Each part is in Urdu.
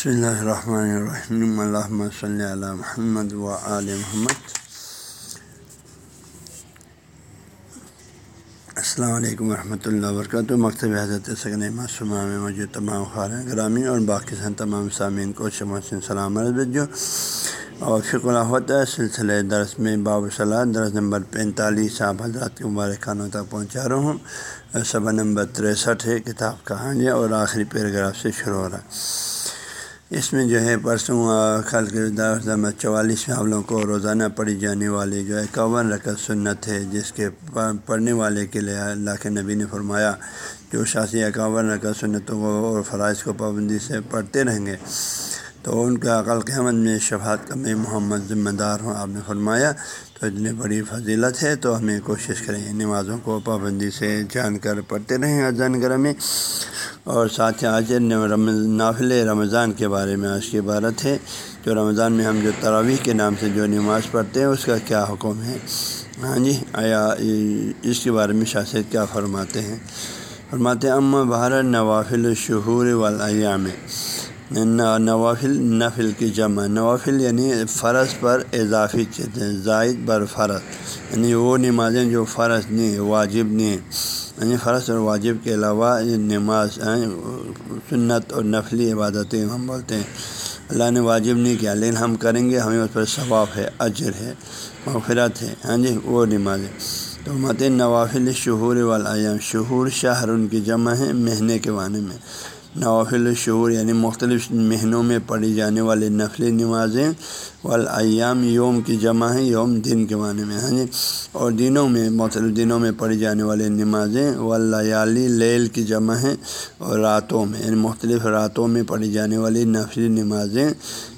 بسم اللہ الرحمن الرحیم الحمۃ صلی اللہ محمد و آل محمد السلام علیکم ورحمۃ اللہ وبرکاتہ مکتب حضرت سکن معصومہ میں موجود تمام خارن گرامی اور باقی سن تمام سامعین کو شمسن سلام عرض جو اور فکر الحت سلسلہ درس میں باب صلاح درس نمبر پینتالیس، آپ حضرات کے مبارک خانوں تک پہنچا رہا ہوں. صبح نمبر تریسٹھ ہے، کتاب کہانی اور آخری پیراگراف سے شروع ہو رہا ہے۔ اس میں جو ہے پرسوں کل کے چوالیس میں آپ لوگوں کو روزانہ پڑھی جانے والی جو ہے اکاون رقص سنت ہے، جس کے پڑھنے والے کے لیے اللہ کے نبی نے فرمایا جو شاسی اکاون رقص سنتوں کو اور فرائض کو پابندی سے پڑھتے رہیں گے۔ تو ان کا عقل قیامت میں شفاعت کا میں محمد ذمہ دار ہوں، آپ نے فرمایا۔ تو اتنی بڑی فضیلت ہے، تو ہمیں کوشش کریں۔ نمازوں کو پابندی سے جان کر پڑھتے رہیں اذان گرہ میں اور ساتھ ہی آج نافل رمضان کے بارے میں آج کی عبارت ہے۔ جو رمضان میں ہم جو تراویح کے نام سے جو نماز پڑھتے ہیں، اس کا کیا حکم ہے؟ ہاں جی آیا اس کے بارے میں شاست کیا فرماتے ہیں؟ فرماتے ہیں ام بہار نوافل شہور والایام۔ نوافل، نفل کی جمع. نوافل یعنی فرض پر اضافی چیز ہیں زائد بر فرض. یعنی وہ نمازیں جو فرض نہیں، واجب نہیں. یعنی فرض اور واجب کے علاوہ نماز یعنی سنت اور نفلی عبادتیں ہم بولتے ہیں. اللہ نے واجب نہیں کیا، لیکن ہم کریں گے، ہمیں اس پر ثواب ہے، اجر ہے، مغفرت ہے. ہاں جی وہ نمازیں تو مت نوافل شہور والا شہور شہر ان کی جمع ہے، مہینے کے معنی میں. نوافل شعور یعنی مختلف مہینوں میں پڑھی جانے والی نفلی نمازیں والایام یوم کی جمع ہیں، یوم دن کے معنی میں ہیں جی؟ اور دنوں میں مختلف دنوں میں پڑھی جانے والی نمازیں ولیالی لیل کی جمع ہیں اور راتوں میں یعنی مختلف راتوں میں پڑھی جانے والی نفلی نمازیں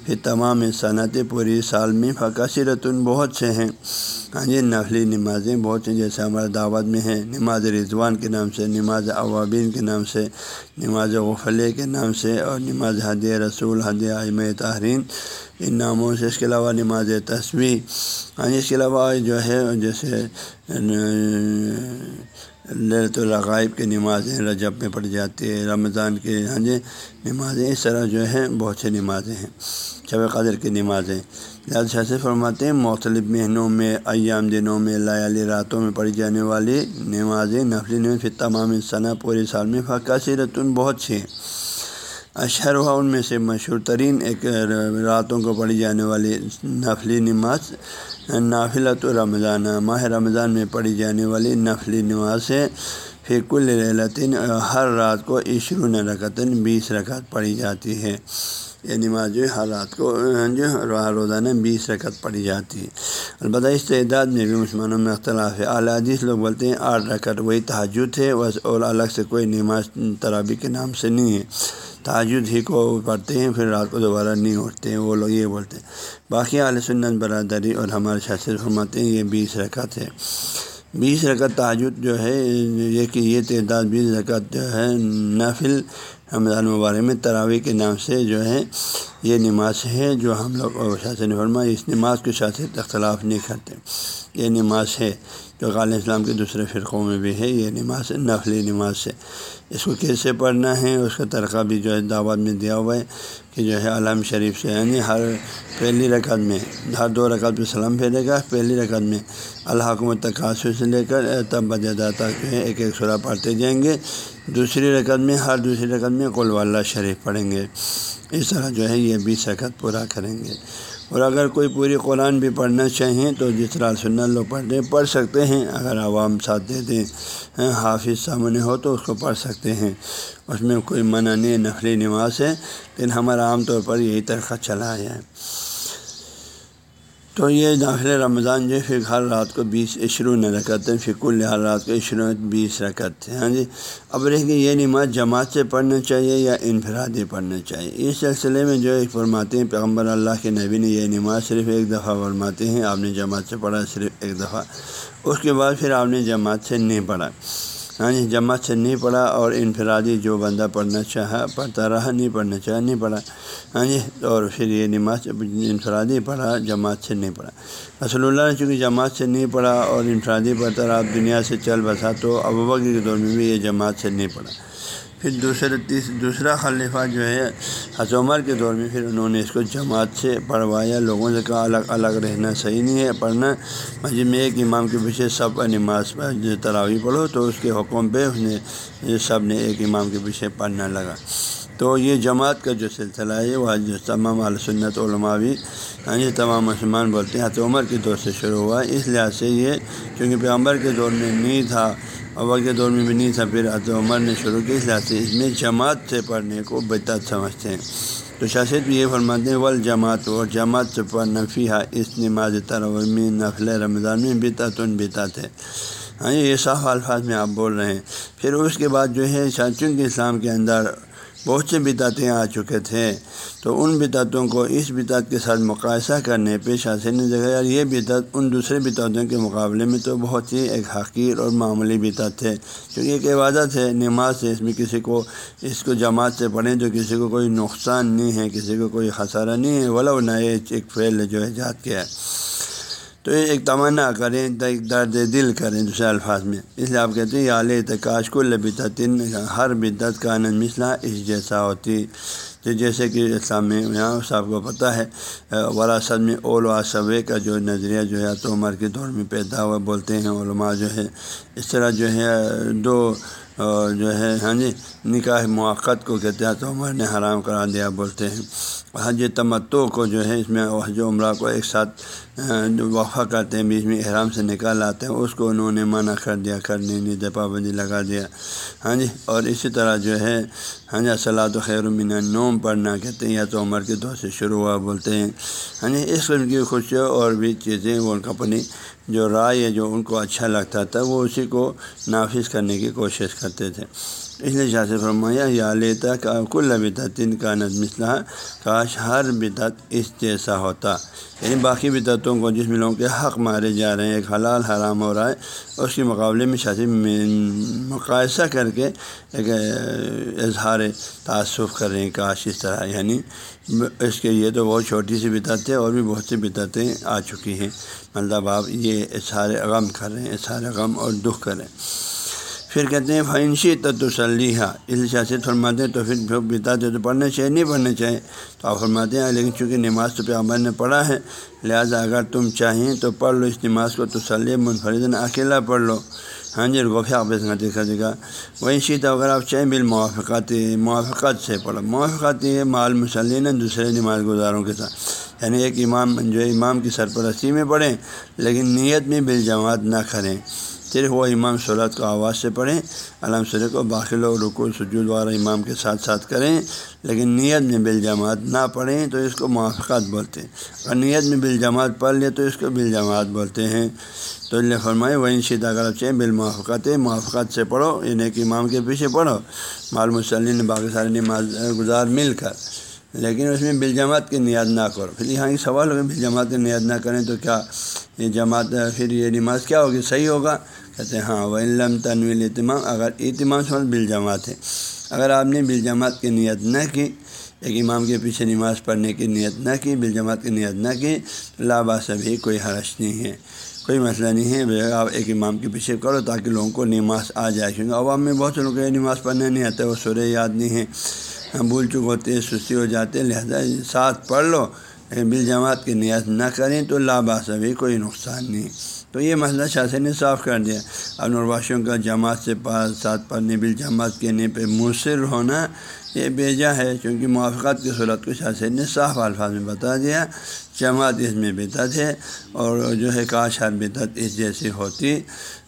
پھر تمام صنعتیں پوری سال میں فقاصی بہت سے ہیں۔ ہاں جی نفلی نمازیں بہت سے جیسے ہمارے دعوت میں ہیں، نماز رضوان کے نام سے، نماز عوابین کے نام سے، نماز غفلے کے نام سے اور نماز حد رسول حد عیم تحرین ان ناموں سے اس کے علاوہ نماز تصویر ہاں جی اس کے علاوہ جو ہے، جیسے للت الرغائب کی نمازیں رجب میں پڑھی جاتی ہے رمضان کے ہاں جی نمازیں، اس طرح جو ہے بہت سی نمازیں ہیں، شب قدر کی نمازیں۔ لہٰذا سے فرماتے ہیں، مختلف مہینوں میں، ایام دنوں میں، لیالی راتوں میں پڑھی جانے والی نمازیں، نفلی نماز پھر تمام ثنا پورے سال میں فقاصی رتن بہت سی ہیں۔ اشہر ہوا ان میں سے مشہور ترین ایک راتوں کو پڑھی جانے والی نفلی نماز نافلت و رمضان۔ ماہ رمضان میں پڑھی جانے والی نفلی نماز ہے۔ پھر کل لطن ہر رات کو عشرون رکتن بیس رکعت پڑھی جاتی ہے۔ یہ نماز جو رات کو ہاں جی، جو روزانہ بیس رکعت پڑھی جاتی ہے۔ البتہ اس تعداد میں بھی مسلمانوں میں اختلاف ہے۔ اعلیٰ حدیث لوگ بولتے ہیں آٹھ رکعت وہی تحجد ہے، بس اور الگ سے کوئی نماز ترابی کے نام سے نہیں ہے۔ تاجد ہی کو پڑھتے ہیں، پھر رات کو دوبارہ نہیں اٹھتے ہیں، وہ لوگ یہ بولتے ہیں۔ باقی علیہ سنت برادری اور ہمارے شاثر فرماتے ہیں یہ بیس رکعت ہے۔ بیس رکعت تاجد جو ہے، یہ کہ یہ تعداد بیس رکعت جو ہے نفل رمضان مبارک میں تراویح کے نام سے جو ہے یہ نماز ہے جو ہم لوگ شاثر فرما اس نماز کے شاثر اختلاف نہیں کرتے۔ یہ نماز ہے جو غال اسلام کے دوسرے فرقوں میں بھی ہے، یہ نماز نفلی نماز ہے۔ اس کو کیسے پڑھنا ہے؟ اس کا ترقہ بھی جو ہے دعوت میں دیا ہوا ہے کہ جو ہے علام شریف سے یعنی ہر پہلی رکعت میں، ہر دو رکعت پہ سلام پھیرے گا، پہلی رکعت میں الحکومت تقاصر سے لے کر تب بدہ تک جو ہے ایک ایک سورہ پڑھتے جائیں گے۔ دوسری رکعت میں، ہر دوسری رکعت میں کل شریف پڑھیں گے۔ اس طرح جو ہے یہ بیس رکعت پورا کریں گے۔ اور اگر کوئی پوری قرآن بھی پڑھنا چاہیں تو جس طرح سنت لوگ پڑھتے پڑھ سکتے ہیں۔ اگر عوام ساتھ دے دیں ہاں، حافظ سامنے ہو تو اس کو پڑھ سکتے ہیں۔ اس میں کوئی منع نہیں، نفلی نماز ہے۔ لیکن ہمارا عام طور پر یہی طریقہ چلا آیا ہے۔ تو یہ داخل رمضان جو پھر ہر رات کو بیس عشرو نہ رکھتے ہیں پھر کل ہر رات کو عشرو بیس رکھتے ہیں ہاں جی؟ اب رہ کہ یہ نماز جماعت سے پڑھنا چاہیے یا انفرادی پڑھنا چاہیے؟ اس سلسلے میں جو ایک فرماتے ہیں، پیغمبر اللہ کے نبی نے یہ نماز صرف ایک دفعہ فرماتے ہیں، آپ نے جماعت سے پڑھا صرف ایک دفعہ، اس کے بعد پھر آپ نے جماعت سے نہیں پڑھا۔ ہاں جی جماعت سے نہیں پڑھا اور انفرادی جو بندہ پڑھنا چاہا، پڑھتا رہا، نہیں پڑھنا چاہا، نہیں پڑھا۔ ہاں جی اور پھر یہ نماز انفرادی پڑھا، جماعت سے نہیں پڑھا۔ رسول اللہ نے چونکہ جماعت سے نہیں پڑھا اور انفرادی پڑھتا رہا دنیا سے چل بسا تو ابوبکر کے دور میں بھی یہ جماعت سے نہیں پڑھا۔ پھر دوسرے تیس، دوسرا خلیفہ جو ہے حضرت عمر کے دور میں پھر انہوں نے اس کو جماعت سے پڑھوایا۔ لوگوں سے کہا الگ الگ رہنا صحیح نہیں ہے، پڑھنا مسجد میں ایک امام کے پیچھے سب نماز جو تراوی پڑھو تو اس کے حکم پہ اس نے سب نے ایک امام کے پیچھے پڑھنا لگا۔ تو یہ جماعت کا جو سلسلہ ہے، وہ جو تمام سنت علماء بھی ہاں یہ تمام مسلمان بولتے ہیں، حضرت عمر کے دور سے شروع ہوا۔ اس لحاظ سے یہ، چونکہ پیغمبر کے دور میں نہیں تھا ابا کے دور میں بھی نہیں تھا، پھر حضرت عمر نے شروع کیا اس لحاظ سے اس میں جماعت سے پڑھنے کو بہتر سمجھتے ہیں۔ تو شاشد بھی یہ فرماتے ہیں ول جماعت اور جماعت سے پڑھنا فیحہ اس نماز ترمی نفل رمضان میں بتا تن بتا ہاں جی، یہ صاف الفاظ میں آپ بول رہے ہیں۔ پھر اس کے بعد جو ہے چونکہ اسلام کے اندر بہت سے بدعتیں آ چکے تھے۔ تو ان بدعتوں کو اس بدعت کے ساتھ مقاصہ کرنے پہ شاثر نے جگہ یار یہ بدعت ان دوسرے بدعتوں کے مقابلے میں تو بہت ہی ایک حقیر اور معمولی بدعت ہے کیونکہ ایک عبادت ہے، نماز ہے اس میں کسی کو، اس کو جماعت سے پڑھیں تو کسی کو کوئی نقصان نہیں ہے، کسی کو کوئی خسارہ نہیں ہے۔ ولا نئے ایک فعل جو ہے، جات کیا ہے۔ تو ایک تمنا کریں درد دل کریں دوسرے الفاظ میں۔ اس لیے آپ کہتے ہیں علیہ تکاش کو لبتن ہر بدت کا نند مسئلہ اس جیسا ہوتی۔ تو جیسے کہ اسلام میں یہاں صاحب کو پتہ ہے وراثت میں اول و صبے کا جو نظریہ جو ہے، تو عمر کے دور میں پیدا ہوا، بولتے ہیں علماء جو ہے۔ اس طرح جو ہے، دو اور جو ہے ہاں جی نکاح موقع کو کہتے ہیں تو عمر نے حرام کرا دیا، بولتے ہیں۔ حج ہاں جی، تمتو کو جو ہے، اس میں حج عمرہ کو ایک ساتھ وفا کرتے ہیں، بیچ میں احرام سے نکال آتے ہیں۔ اس کو انہوں نے منع کر دیا کرنے نہیں دے پابندی لگا دیا۔ ہاں جی اور اسی طرح جو ہے ہاں جی صلاح و خیر من نوم پڑھنا کہتے ہیں، یا تو عمر کے دور سے شروع ہوا، بولتے ہیں۔ ہاں جی اس قسم کی خوشیوں اور بھی چیزیں وہ اپنی جو رائے جو ان کو اچھا لگتا تھا، وہ اسی کو نافذ کرنے کی کوشش کرتے تھے۔ اس لیے شاہ سے فرمایا، یا لیتا کا کل بدعتن کا نظم کاش ہر بدعت اس جیسا ہوتا۔ یعنی باقی بدعتوں کو جس میں لوگوں کے حق مارے جا رہے ہیں، ایک حلال حرام ہو رہا ہے، اس کے مقابلے میں شاسی مقاصہ کر کے ایک اظہار تعصف کر رہے ہیں، کاش اس طرح۔ یعنی اس کے یہ تو بہت چھوٹی سی بدعتیں اور بھی بہت سی بدعتیں آ چکی ہیں۔ مطلب آپ یہ اظہار غم کر رہے ہیں، اظہار غم اور دکھ کریں پھر کہتے ہیں فنشی تسلیحہ اس سیاست فرماتے ہیں تو پھر بتاتے تو پڑھنا چاہیے، نہیں پڑھنا چاہیے۔ تو آپ فرماتے ہیں، لیکن چونکہ نماز تو پیغمبر نے پڑھا ہے، لہٰذا اگر تم چاہیں تو پڑھ لو اس نماز کو تسلی منفرد اکیلا پڑھ لو۔ ہاں جی غفی آپ دیکھا دیکھا وہیں شیت اگر آپ چاہیں بال موافقات موافقت سے پڑھو۔ موافقات یہ مال مسلم دوسرے نماز گزاروں کے ساتھ۔ یعنی ایک امام، جو امام کی سرپرستی میں پڑھیں، لیکن نیت میں بال جماعت نہ کریں۔ صرف وہ امام صورت کو آواز سے پڑھیں علام سر کو باخل و رکو سجود وغیرہ امام کے ساتھ ساتھ کریں، لیکن نیت میں بال جماعت نہ پڑھیں تو اس کو موافقات بولتے ہیں۔ اور نیت میں بال جماعت پڑھ لیں تو اس کو بال جماعت بولتے ہیں۔ تو اللہ فرمائے وہ ان شیدہ اگر چاہیں بال موافقات موافقت سے پڑھو یعنی کہ امام کے پیچھے پڑھو۔ معلوم وسلم باقی سارے نماز گزار مل کر، لیکن اس میں بل جماعت کی نیاد نہ کرو۔ پھر یہاں کی سوال ہوگا، بل جماعت کی نیاد نہ کریں تو کیا یہ جماعت، پھر یہ نماز کیا ہوگی؟ صحیح ہوگا؟ کہتے ہیں ہاں وہ علم تنویل اہتمام اگر اہتمام سمجھ بل جماعت ہے۔ اگر آپ نے بل جماعت کی نیت نہ کی، ایک امام کے پیچھے نماز پڑھنے کی نیت نہ کی، بل جماعت کی نیت نہ کی لابا بھی کوئی حرش نہیں ہے۔ کوئی مسئلہ نہیں ہے آپ ایک امام کے پیچھے کرو تاکہ لوگوں کو نماز آ جائے۔ کیونکہ عوام میں بہت سے لوگ نماز پڑھنے نہیں آتے، وہ سورے یاد نہیں ہے۔ بھول چک ہوتے سستی ہو جاتے لہذا ساتھ پڑھ لو۔ لیکن بل جماعت کی نیت نہ کریں تو لاباس بھی کوئی نقصان نہیں۔ تو یہ مسئلہ شاثر نے صاف کر دیا۔ اب نرواشوں کا جماعت سے پاس، ساتھ پڑھنے بل جماعت کہنے پہ مؤثر ہونا یہ بیجا ہے کیونکہ موافقت کی صورت کو شاثر نے صاف الفاظ میں بتا دیا۔ جماعت اس میں بدعت ہے اور جو ہے کاش ہر بدعت اس جیسی ہوتی۔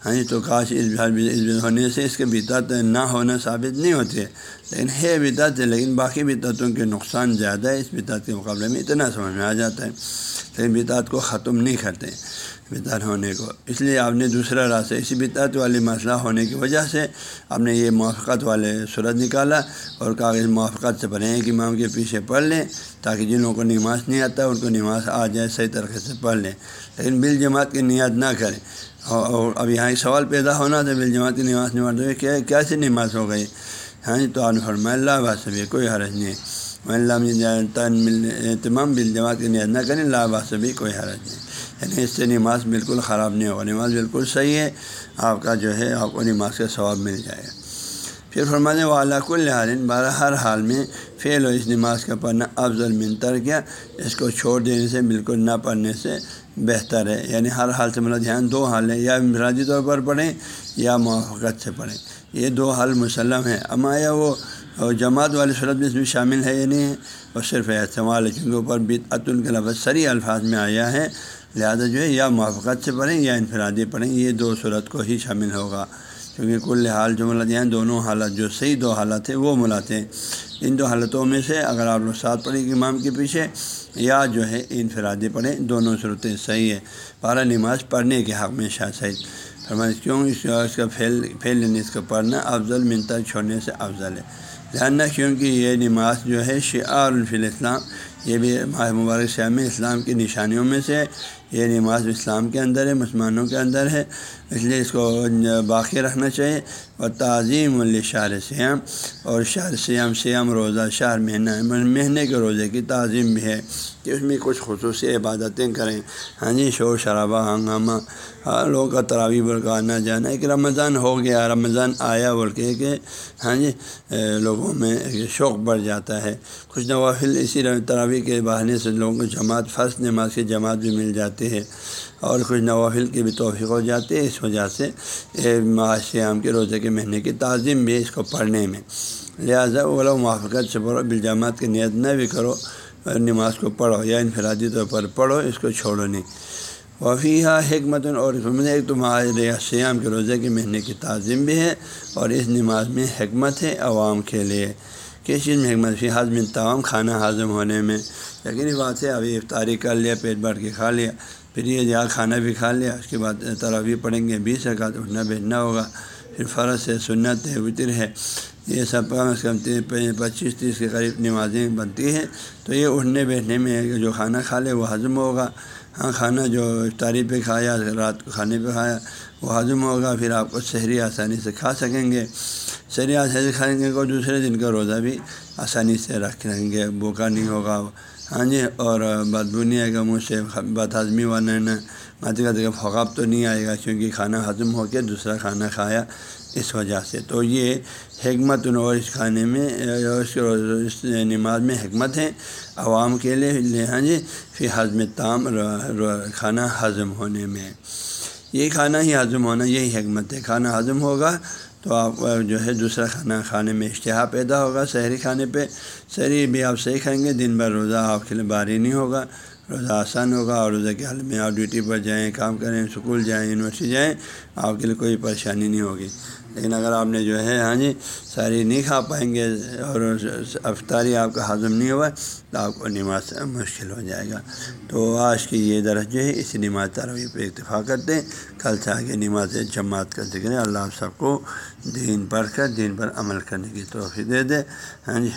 ہاں جی تو کاش اس اس ہونے سے اس کے بدعت نہ ہونا ثابت نہیں ہوتی ہے لیکن ہے بدعت ہے، لیکن باقی بدعتوں کے نقصان زیادہ ہے۔ اس بدعت کے مقابلے میں اتنا سمجھ میں آ جاتا ہے۔ لیکن بدعت کو ختم نہیں کرتے۔ بدعت ہونے کو۔ اس لیے آپ نے دوسرا راستہ، اسی بدعت والی مسئلہ ہونے کی وجہ سے آپ نے یہ موافقت والے صورت نکالا اور کاغذ موافقت سے پڑھیں کہ امام کے پیچھے پڑھ لیں تاکہ جن لوگوں کو نماز نہیں آتا ان کو نماز آ جائے، صحیح طریقے سے پڑھ لیں۔ لیکن بل جماعت کی نیت نہ کریں۔ اور اب یہاں ایک سوال پیدا ہونا تھا، بل جماعت کی نماز نہیں پڑھتے کیا کیسی نماز ہو گئی؟ ہاں جی، تو آپ نے اللہ بات بھی کوئی حرج نہیں اللہ تمام بل جماعت کی نیت نہ کریں، اللہ بات بھی کوئی حرج نہیں۔ یعنی اس سے نماز بالکل خراب نہیں ہوگا۔ نماز بالکل صحیح ہے، آپ کا جو ہے، آپ کو نماز کا ثواب مل جائے گا۔ پھر فرمانے والا کل حالن بارہ ہر حال میں فعل و اس نماز کا پڑھنا افضل، منتر کیا۔ اس کو چھوڑ دینے سے بالکل نہ پڑھنے سے بہتر ہے۔ یعنی ہر حال سے مطلب دھیان دو حال ہیں، یا انفرادی طور پر پڑھیں یا موافقت سے پڑھیں۔ یہ دو حال مسلم ہیں۔ اما یا وہ جماعت والی صورت میں اس میں شامل ہے یا نہیں ہے؟ اور صرف احتمال ہے کیونکہ اوپر بت کے لفظ سری الفاظ میں آیا ہے۔ لہٰذا جو ہے یا موافقت سے پڑھیں یا انفرادی پڑھیں، یہ دو صورت کو ہی شامل ہوگا۔ کیونکہ کل حال جو ملت ہیں، دونوں حالت جو صحیح دو حالت ہیں، وہ ملاتے ہیں۔ ان دو حالتوں میں سے اگر آپ لوگ ساتھ پڑھیں گے امام کے پیچھے، یا جو ہے انفرادی پڑھیں، دونوں صورتیں صحیح ہے پارا نماز پڑھنے کے حق میں شاہ صحیح فرمائش کیوں اس کا اس کا پھیل پھیل لینے یعنی اس کا پڑھنا افضل منتر چھوڑنے سے افضل ہے۔ لہٰذا کیونکہ یہ نماز جو ہے شعار الفی الاسلام یہ بھی ماہ مبارک شام اسلام کی نشانیوں میں سے یہ نماز اسلام کے اندر ہے، مسلمانوں کے اندر ہے۔ اس لیے اس کو باقی رکھنا چاہیے۔ اور تعظیم الشار سیام اور شہر سیام سیام روزہ، شہر مہینہ، مہینے کے روزے کی تعظیم بھی ہے کہ اس میں کچھ خصوصی عبادتیں کریں۔ ہاں جی شور شرابہ، ہنگامہ ہر لوگوں کا تراوی بول کا آنا جانا۔ ایک رمضان ہو گیا، رمضان آیا بول کے کہ ہاں جی لوگوں میں شوق بڑھ جاتا ہے۔ کچھ نوافل اسی تراوی کے بہانے سے لوگوں کو جماعت فرسٹ نماز کی جماعت بھی مل جاتی ہے اور کچھ نوافل کی بھی توفیق ہو جاتی ہے۔ اس وجہ سے ماہ شیام کے روزے کے مہینے کی تعظیم بھی اس کو پڑھنے میں۔ لہٰذا وہ موافقت سے پڑھو بالجامات کی نیت نہ بھی کرو، نماز کو پڑھو یا انفرادی طور پر پڑھو، اس کو چھوڑو نہیں۔ وفیہ حکمت اور ایک تو سیام کے روزے کے مہینے کی تعظیم بھی ہے اور اس نماز میں حکمت ہے، عوام کے لیے۔ کس چیز میں حکمت فی ہاضم تمام کھانا ہاضم ہونے میں یقینی بات ہے، ابھی افطاری کر لیا، پیٹ بھر کے کھا لیا، پھر یہ جہاں کھانا بھی کھا لیا، اس کے بعد تراوی پڑھیں گے، بیس رکعت اٹھنا بیٹھنا ہوگا، پھر فرض ہے، سنت ہے، وطر ہے، یہ سب کم از کم پچیس، تیس کے قریب نمازیں بنتی ہیں۔ تو یہ اٹھنے بیٹھنے میں جو کھانا کھا لے، وہ ہضم ہوگا۔ ہاں کھانا جو افطاری پہ کھایا، رات کو کھانے پہ کھایا، وہ ہضم ہوگا، پھر آپ کو شہری آسانی سے کھا سکیں گے۔ شہری آسانی سے کھائیں گے کو دوسرے دن کا روزہ بھی آسانی سے رکھ لیں گے بھوکا نہیں ہوگا۔ ہاں جی اور بدبو نہیں آئے گا منہ سے بد ہضمی والا نہ کا فقاب تو نہیں آئے گا کیونکہ کھانا ہضم ہو کے دوسرا کھانا کھایا اس وجہ سے۔ تو یہ حکمت اور اس کھانے میں، اس نماز میں حکمت ہے عوام کے لیے۔ ہاں جی پھر ہضم تام کھانا ہضم ہونے میں۔ یہ کھانا ہی ہضم ہونا، یہی حکمت ہے۔ کھانا ہضم ہوگا تو آپ جو ہے دوسرا کھانا کھانے میں اشتہا پیدا ہوگا شہری کھانے پہ۔ شہری بھی آپ صحیح کھائیں گے، دن بھر روزہ آپ کے لیے باری نہیں ہوگا۔ روزہ آسان ہوگا اور روزہ کے حال میں آپ ڈیوٹی پر جائیں، کام کریں اسکول جائیں، یونیورسٹی جائیں، آپ کے لیے کوئی پریشانی نہیں ہوگی۔ لیکن اگر آپ نے جو ہے ہاں جی ساری نہیں کھا پائیں گے اور افطاری آپ کا ہضم نہیں ہوا تو آپ کو نماز مشکل ہو جائے گا۔ تو آج کی یہ درج جو ہے اسی نماز تروی پہ اتفاق کرتے ہیں۔ کل سے آگے نماز جماعت کا ذکر ہے۔ اللہ آپ سب کو دین پڑھ کر دین پر عمل کرنے کی توفیع دے دے۔ ہاں جی۔